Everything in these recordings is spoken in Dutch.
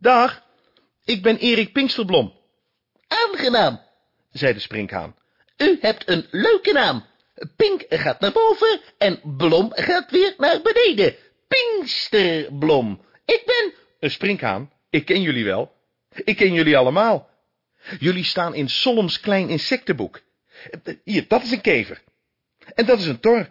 Dag, ik ben Erik Pinksterblom, Aangenaam, zei de sprinkhaan. u hebt een leuke naam. Pink gaat naar boven en Blom gaat weer naar beneden. Pinksterblom. Ik ben... Een sprinkhaan, ik ken jullie wel. Ik ken jullie allemaal. Jullie staan in Solms klein insectenboek. Hier, dat is een kever. En dat is een tor.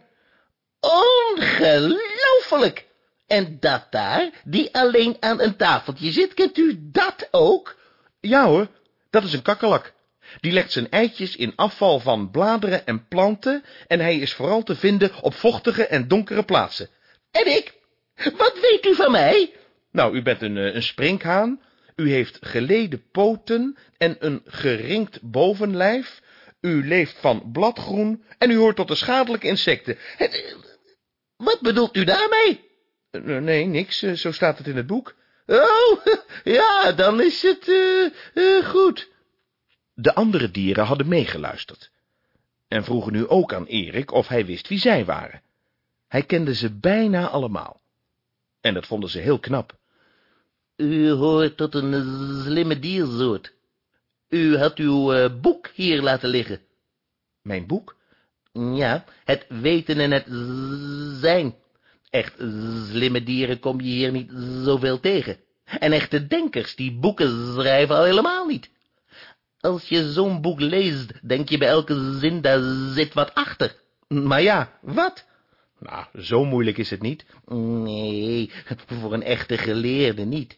Ongelooflijk! En dat daar, die alleen aan een tafeltje zit, kent u dat ook? Ja hoor, dat is een kakkerlak. Die legt zijn eitjes in afval van bladeren en planten en hij is vooral te vinden op vochtige en donkere plaatsen. En ik? Wat weet u van mij? Nou, u bent een, eh, een sprinkhaan, u heeft geleden poten en een geringd bovenlijf, u leeft van bladgroen en u hoort tot de schadelijke insecten. Het- Wat bedoelt u daarmee? Eh, Nee, niks, eh, zo staat het in het boek. Oh, ja, dan is het eh, eh, goed. De andere dieren hadden meegeluisterd en vroegen nu ook aan Erik of hij wist wie zij waren. Hij kende ze bijna allemaal. En dat vonden ze heel knap. U hoort tot een slimme diersoort. U had uw eh, boek hier laten liggen. Mijn boek? Ja, het weten en het zijn. Echt slimme dieren kom je hier niet zoveel tegen. En echte denkers die boeken schrijven al helemaal niet. Als je zo'n boek leest, denk je bij elke zin, daar zit wat achter. Maar ja, wat? Nou, zo moeilijk is het niet. Nee, voor een echte geleerde niet.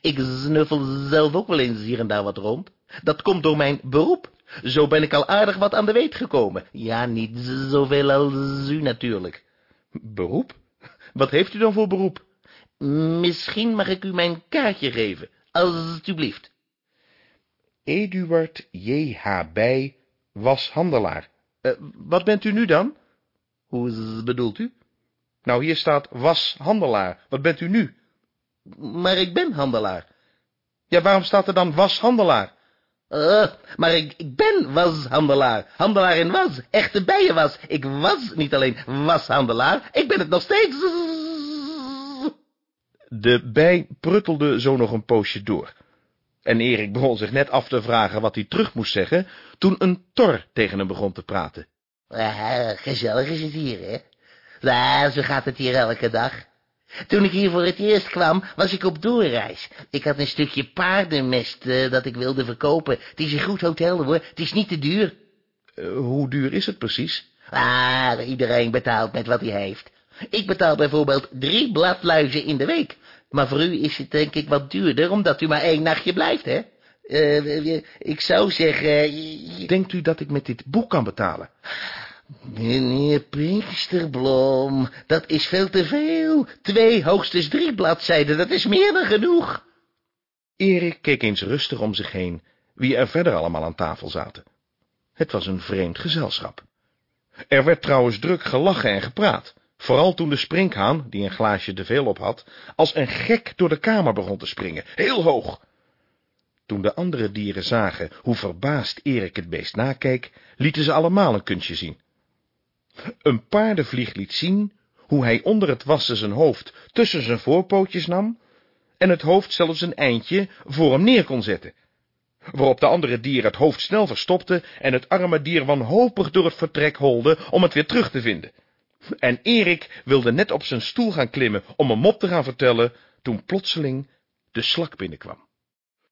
Ik snuffel zelf ook wel eens hier en daar wat rond. Dat komt door mijn beroep. Zo ben ik al aardig wat aan de weet gekomen. Ja, niet zoveel als u natuurlijk. Beroep? Wat heeft u dan voor beroep? Misschien mag ik u mijn kaartje geven, alstublieft. Eduard J.H. Bij was handelaar. Eh, wat bent u nu dan? Hoe bedoelt u? Nou, hier staat was handelaar. Wat bent u nu? Maar ik ben handelaar. Ja, waarom staat er dan was handelaar? Eh, maar ik, ik ben washandelaar. Handelaar in was. Echte bijenwas. Ik was niet alleen washandelaar. Ik ben het nog steeds. De bij pruttelde zo nog een poosje door. En Erik begon zich net af te vragen wat hij terug moest zeggen, toen een tor tegen hem begon te praten. Ah, gezellig is het hier, hè? Ja, zo gaat het hier elke dag. Toen ik hier voor het eerst kwam, was ik op doorreis. Ik had een stukje paardenmest eh, dat ik wilde verkopen. Het is een goed hotel, hoor. Het is niet te duur. Eh, hoe duur is het precies? Ah, iedereen betaalt met wat hij heeft. Ik betaal bijvoorbeeld drie bladluizen in de week. Maar voor u is het denk ik wat duurder, omdat u maar één nachtje blijft, hè? Eh, ik zou zeggen... eh, Denkt u dat ik met dit boek kan betalen? Meneer Pinksterblom, dat is veel te veel. Twee, hoogstens drie bladzijden, dat is meer dan genoeg. Erik keek eens rustig om zich heen, wie er verder allemaal aan tafel zaten. Het was een vreemd gezelschap. Er werd trouwens druk gelachen en gepraat, vooral toen de sprinkhaan, die een glaasje te veel op had, als een gek door de kamer begon te springen, heel hoog. Toen de andere dieren zagen hoe verbaasd Erik het beest nakeek, lieten ze allemaal een kunstje zien. Een paardenvlieg liet zien hoe hij onder het wassen zijn hoofd tussen zijn voorpootjes nam en het hoofd zelfs een eindje voor hem neer kon zetten. Waarop de andere dieren het hoofd snel verstopte en het arme dier wanhopig door het vertrek holde om het weer terug te vinden. En Erik wilde net op zijn stoel gaan klimmen om een mop te gaan vertellen, toen plotseling de slak binnenkwam.